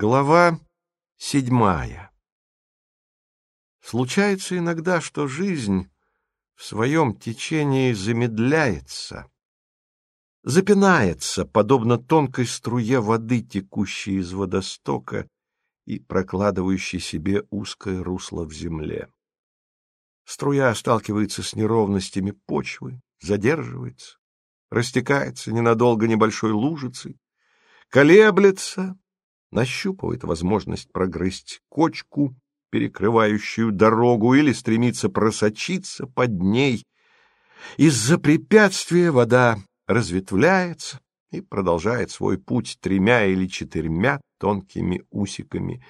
Глава седьмая Случается иногда, что жизнь в своем течении замедляется, запинается, подобно тонкой струе воды, текущей из водостока и прокладывающей себе узкое русло в земле. Струя сталкивается с неровностями почвы, задерживается, растекается ненадолго небольшой лужицей, колеблется, нащупывает возможность прогрызть кочку, перекрывающую дорогу, или стремится просочиться под ней. Из-за препятствия вода разветвляется и продолжает свой путь тремя или четырьмя тонкими усиками,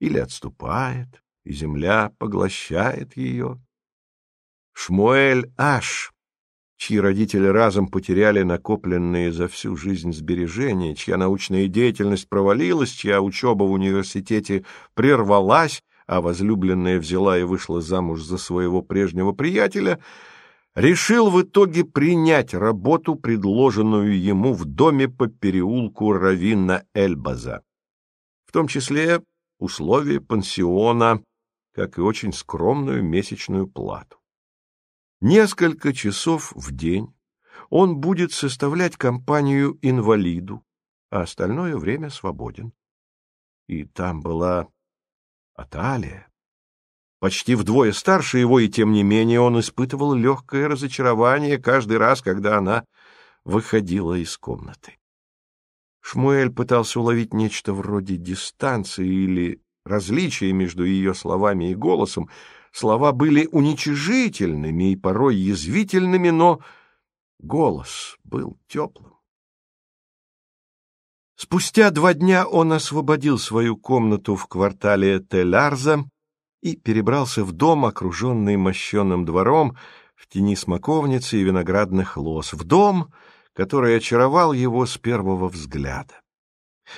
или отступает, и земля поглощает ее. Шмуэль Аш чьи родители разом потеряли накопленные за всю жизнь сбережения, чья научная деятельность провалилась, чья учеба в университете прервалась, а возлюбленная взяла и вышла замуж за своего прежнего приятеля, решил в итоге принять работу, предложенную ему в доме по переулку Равина Эльбаза, в том числе условия пансиона, как и очень скромную месячную плату. Несколько часов в день он будет составлять компанию инвалиду, а остальное время свободен. И там была Аталия. Почти вдвое старше его, и тем не менее он испытывал легкое разочарование каждый раз, когда она выходила из комнаты. Шмуэль пытался уловить нечто вроде дистанции или различия между ее словами и голосом, Слова были уничижительными и порой язвительными, но голос был теплым. Спустя два дня он освободил свою комнату в квартале Телярза и перебрался в дом, окруженный мощенным двором, в тени смоковницы и виноградных лоз, в дом, который очаровал его с первого взгляда.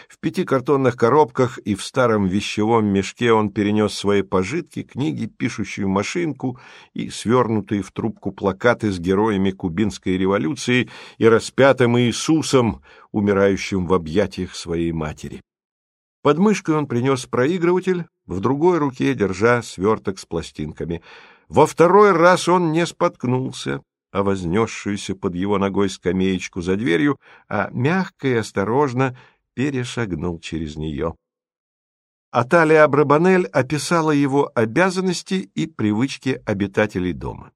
В пяти картонных коробках и в старом вещевом мешке он перенес свои пожитки, книги, пишущую машинку и свернутые в трубку плакаты с героями кубинской революции и распятым Иисусом, умирающим в объятиях своей матери. Под мышкой он принес проигрыватель, в другой руке держа сверток с пластинками. Во второй раз он не споткнулся, а вознесшуюся под его ногой скамеечку за дверью, а мягко и осторожно — перешагнул через нее. Аталия Абрабанель описала его обязанности и привычки обитателей дома.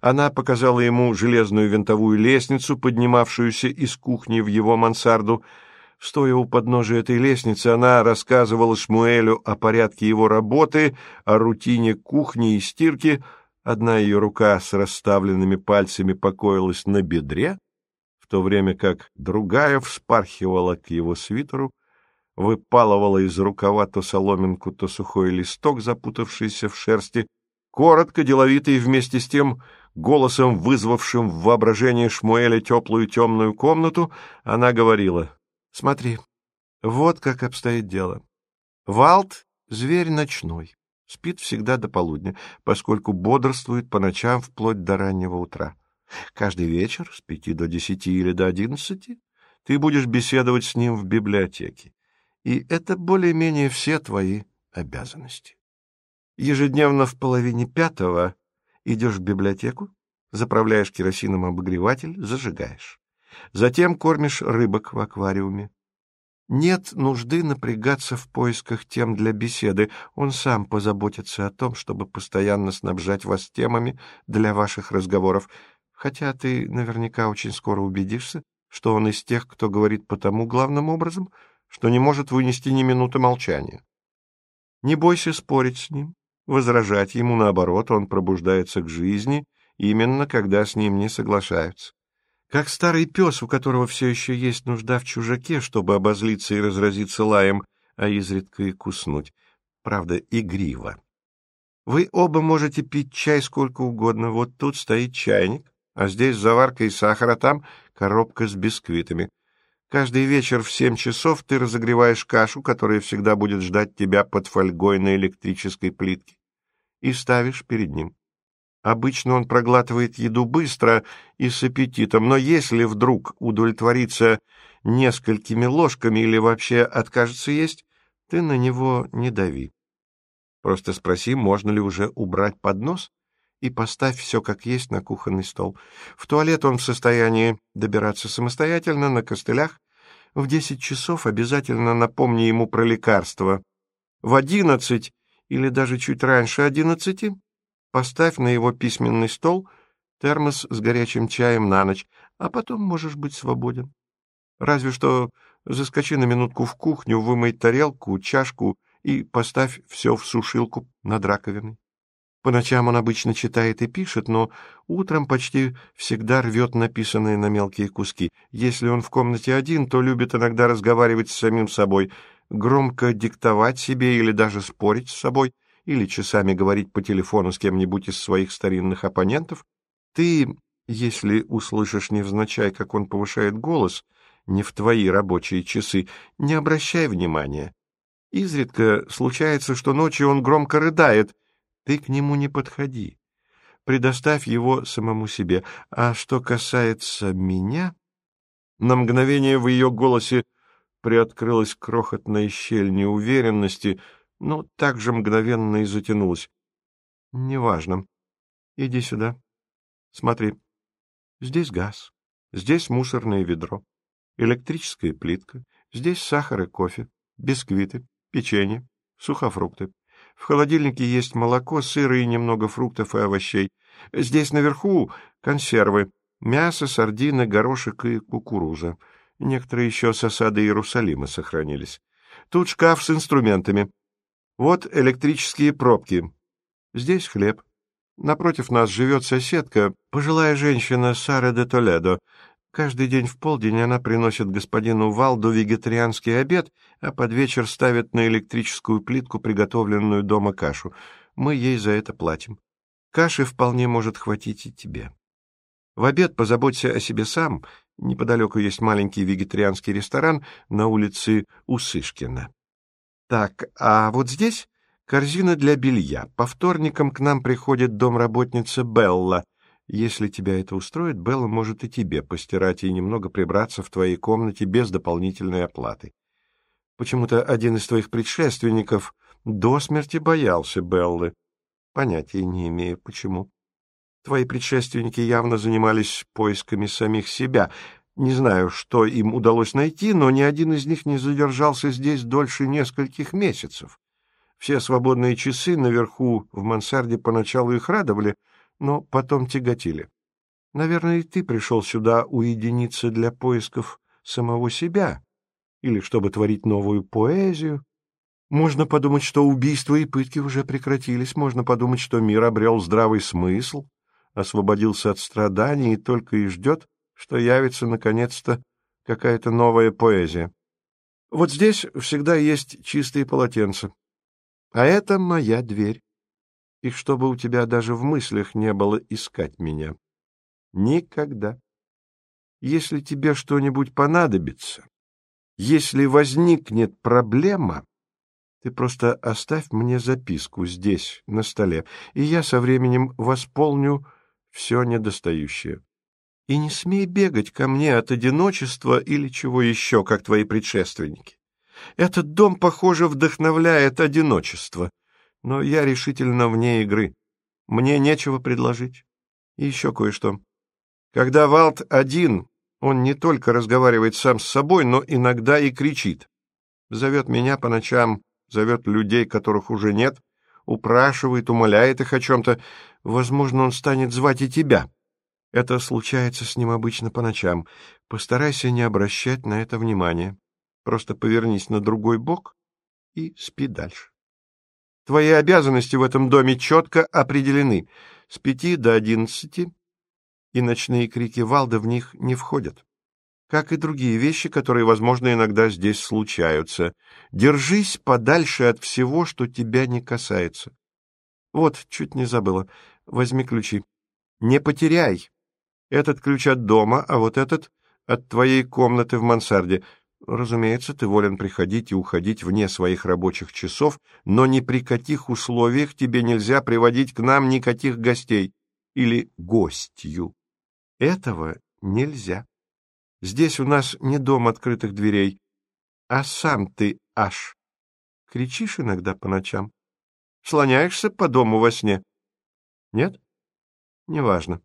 Она показала ему железную винтовую лестницу, поднимавшуюся из кухни в его мансарду. Стоя у подножия этой лестницы, она рассказывала Шмуэлю о порядке его работы, о рутине кухни и стирки. Одна ее рука с расставленными пальцами покоилась на бедре, то время как другая вспархивала к его свитеру, выпалывала из рукава то соломинку, то сухой листок, запутавшийся в шерсти, коротко, деловито и вместе с тем голосом, вызвавшим в воображении Шмуэля теплую темную комнату, она говорила, «Смотри, вот как обстоит дело. Валт — зверь ночной, спит всегда до полудня, поскольку бодрствует по ночам вплоть до раннего утра. Каждый вечер с пяти до десяти или до одиннадцати ты будешь беседовать с ним в библиотеке. И это более-менее все твои обязанности. Ежедневно в половине пятого идешь в библиотеку, заправляешь керосином обогреватель, зажигаешь. Затем кормишь рыбок в аквариуме. Нет нужды напрягаться в поисках тем для беседы. Он сам позаботится о том, чтобы постоянно снабжать вас темами для ваших разговоров хотя ты наверняка очень скоро убедишься, что он из тех, кто говорит потому главным образом, что не может вынести ни минуты молчания. Не бойся спорить с ним, возражать ему, наоборот, он пробуждается к жизни, именно когда с ним не соглашаются. Как старый пес, у которого все еще есть нужда в чужаке, чтобы обозлиться и разразиться лаем, а изредка и куснуть. Правда, игриво. Вы оба можете пить чай сколько угодно. Вот тут стоит чайник, а здесь заварка и сахар, а там коробка с бисквитами. Каждый вечер в семь часов ты разогреваешь кашу, которая всегда будет ждать тебя под фольгой на электрической плитке, и ставишь перед ним. Обычно он проглатывает еду быстро и с аппетитом, но если вдруг удовлетворится несколькими ложками или вообще откажется есть, ты на него не дави. Просто спроси, можно ли уже убрать поднос, и поставь все как есть на кухонный стол. В туалет он в состоянии добираться самостоятельно на костылях. В десять часов обязательно напомни ему про лекарство. В одиннадцать или даже чуть раньше одиннадцати поставь на его письменный стол термос с горячим чаем на ночь, а потом можешь быть свободен. Разве что заскочи на минутку в кухню, вымой тарелку, чашку и поставь все в сушилку над раковиной. По ночам он обычно читает и пишет, но утром почти всегда рвет написанное на мелкие куски. Если он в комнате один, то любит иногда разговаривать с самим собой, громко диктовать себе или даже спорить с собой, или часами говорить по телефону с кем-нибудь из своих старинных оппонентов. Ты, если услышишь невзначай, как он повышает голос, не в твои рабочие часы, не обращай внимания. Изредка случается, что ночью он громко рыдает, ты к нему не подходи. Предоставь его самому себе. А что касается меня... На мгновение в ее голосе приоткрылась крохотная щель неуверенности, но также мгновенно и затянулась. — Неважно. Иди сюда. Смотри. Здесь газ, здесь мусорное ведро, электрическая плитка, здесь сахар и кофе, бисквиты, печенье, сухофрукты. В холодильнике есть молоко, сыр и немного фруктов и овощей. Здесь наверху консервы, мясо, сардины, горошек и кукуруза. Некоторые еще с осады Иерусалима сохранились. Тут шкаф с инструментами. Вот электрические пробки. Здесь хлеб. Напротив нас живет соседка, пожилая женщина Сара де Толедо. Каждый день в полдень она приносит господину Валду вегетарианский обед, а под вечер ставит на электрическую плитку приготовленную дома кашу. Мы ей за это платим. Каши вполне может хватить и тебе. В обед позаботься о себе сам. Неподалеку есть маленький вегетарианский ресторан на улице Усышкина. Так, а вот здесь корзина для белья. По вторникам к нам приходит домработница Белла — если тебя это устроит, Белла может и тебе постирать и немного прибраться в твоей комнате без дополнительной оплаты. Почему-то один из твоих предшественников до смерти боялся Беллы. Понятия не имею, почему. Твои предшественники явно занимались поисками самих себя. Не знаю, что им удалось найти, но ни один из них не задержался здесь дольше нескольких месяцев. Все свободные часы наверху в мансарде поначалу их радовали — но потом тяготили. Наверное, и ты пришел сюда уединиться для поисков самого себя или чтобы творить новую поэзию. Можно подумать, что убийства и пытки уже прекратились, можно подумать, что мир обрел здравый смысл, освободился от страданий и только и ждет, что явится наконец-то какая-то новая поэзия. Вот здесь всегда есть чистые полотенца. А это моя дверь и чтобы у тебя даже в мыслях не было искать меня. Никогда. Если тебе что-нибудь понадобится, если возникнет проблема, ты просто оставь мне записку здесь, на столе, и я со временем восполню все недостающее. И не смей бегать ко мне от одиночества или чего еще, как твои предшественники. Этот дом, похоже, вдохновляет одиночество но я решительно вне игры. Мне нечего предложить. И еще кое-что. Когда Валт один, он не только разговаривает сам с собой, но иногда и кричит. Зовет меня по ночам, зовет людей, которых уже нет, упрашивает, умоляет их о чем-то. Возможно, он станет звать и тебя. Это случается с ним обычно по ночам. Постарайся не обращать на это внимания. Просто повернись на другой бок и спи дальше. Твои обязанности в этом доме четко определены. С пяти до одиннадцати, и ночные крики Валда в них не входят. Как и другие вещи, которые, возможно, иногда здесь случаются. Держись подальше от всего, что тебя не касается. Вот, чуть не забыла. Возьми ключи. Не потеряй. Этот ключ от дома, а вот этот от твоей комнаты в мансарде — Разумеется, ты волен приходить и уходить вне своих рабочих часов, но ни при каких условиях тебе нельзя приводить к нам никаких гостей или гостью. Этого нельзя. Здесь у нас не дом открытых дверей, а сам ты аж. Кричишь иногда по ночам? Слоняешься по дому во сне? Нет? Неважно.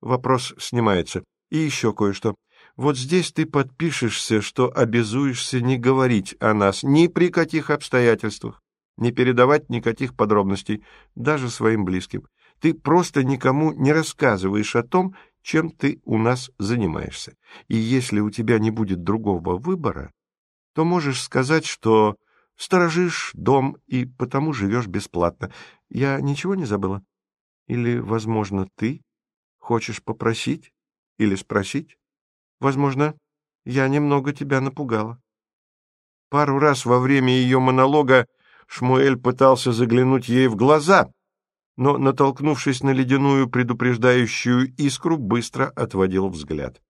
Вопрос снимается. И еще кое-что. Вот здесь ты подпишешься, что обязуешься не говорить о нас ни при каких обстоятельствах, не передавать никаких подробностей, даже своим близким. Ты просто никому не рассказываешь о том, чем ты у нас занимаешься. И если у тебя не будет другого выбора, то можешь сказать, что сторожишь дом и потому живешь бесплатно. Я ничего не забыла? Или, возможно, ты хочешь попросить или спросить? Возможно, я немного тебя напугала. Пару раз во время ее монолога Шмуэль пытался заглянуть ей в глаза, но, натолкнувшись на ледяную предупреждающую искру, быстро отводил взгляд.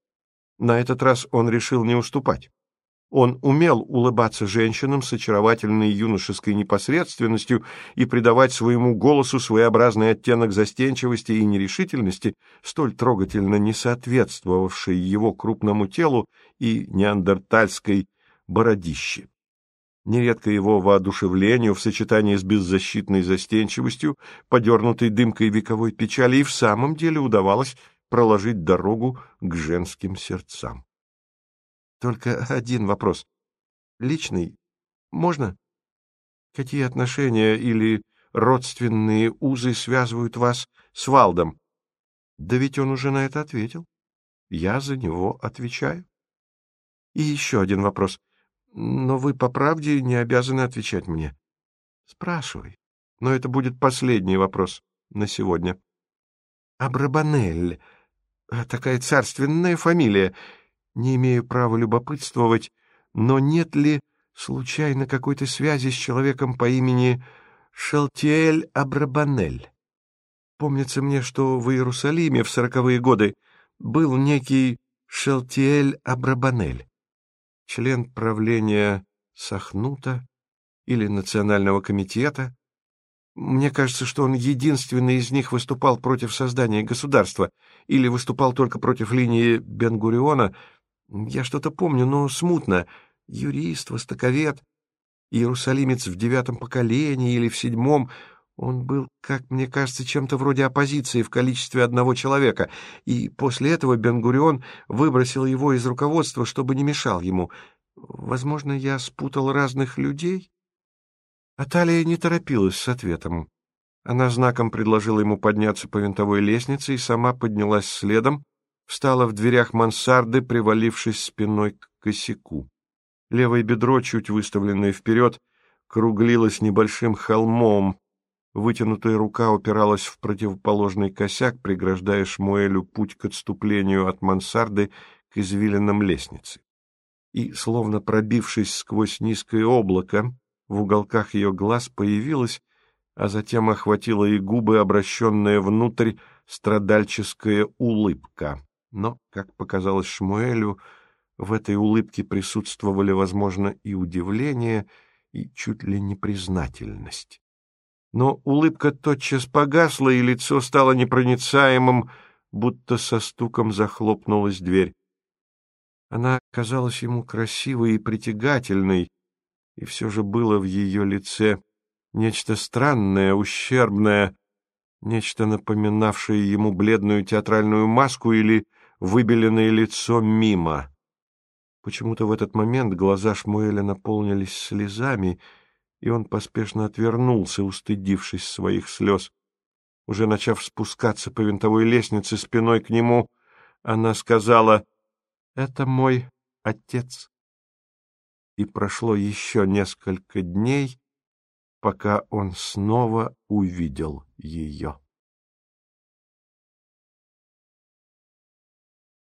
На этот раз он решил не уступать. Он умел улыбаться женщинам с очаровательной юношеской непосредственностью и придавать своему голосу своеобразный оттенок застенчивости и нерешительности, столь трогательно не соответствовавший его крупному телу и неандертальской бородище. Нередко его воодушевлению в сочетании с беззащитной застенчивостью, подернутой дымкой вековой печали, и в самом деле удавалось проложить дорогу к женским сердцам. Только один вопрос. Личный. Можно? Какие отношения или родственные узы связывают вас с Валдом? Да ведь он уже на это ответил. Я за него отвечаю. И еще один вопрос. Но вы по правде не обязаны отвечать мне. Спрашивай. Но это будет последний вопрос на сегодня. Абрабанель. Такая царственная фамилия. Не имею права любопытствовать, но нет ли случайно какой-то связи с человеком по имени Шалтиэль Абрабанель? Помнится мне, что в Иерусалиме в сороковые годы был некий Шалтиэль Абрабанель, член правления Сахнута или Национального комитета. Мне кажется, что он единственный из них выступал против создания государства или выступал только против линии Бен-Гуриона — я что-то помню, но смутно. Юрист, востоковед, иерусалимец в девятом поколении или в седьмом. Он был, как мне кажется, чем-то вроде оппозиции в количестве одного человека, и после этого Бен-Гурион выбросил его из руководства, чтобы не мешал ему. Возможно, я спутал разных людей? Аталия не торопилась с ответом. Она знаком предложила ему подняться по винтовой лестнице и сама поднялась следом, встала в дверях мансарды, привалившись спиной к косяку. Левое бедро, чуть выставленное вперед, круглилось небольшим холмом. Вытянутая рука упиралась в противоположный косяк, преграждая Шмуэлю путь к отступлению от мансарды к извилинам лестницы. И, словно пробившись сквозь низкое облако, в уголках ее глаз появилась, а затем охватила и губы, обращенная внутрь, страдальческая улыбка. Но, как показалось Шмуэлю, в этой улыбке присутствовали, возможно, и удивление, и чуть ли не признательность. Но улыбка тотчас погасла, и лицо стало непроницаемым, будто со стуком захлопнулась дверь. Она казалась ему красивой и притягательной, и все же было в ее лице нечто странное, ущербное, нечто напоминавшее ему бледную театральную маску или выбеленное лицо мимо. Почему-то в этот момент глаза Шмуэля наполнились слезами, и он поспешно отвернулся, устыдившись своих слез. Уже начав спускаться по винтовой лестнице спиной к нему, она сказала «Это мой отец». И прошло еще несколько дней, пока он снова увидел ее.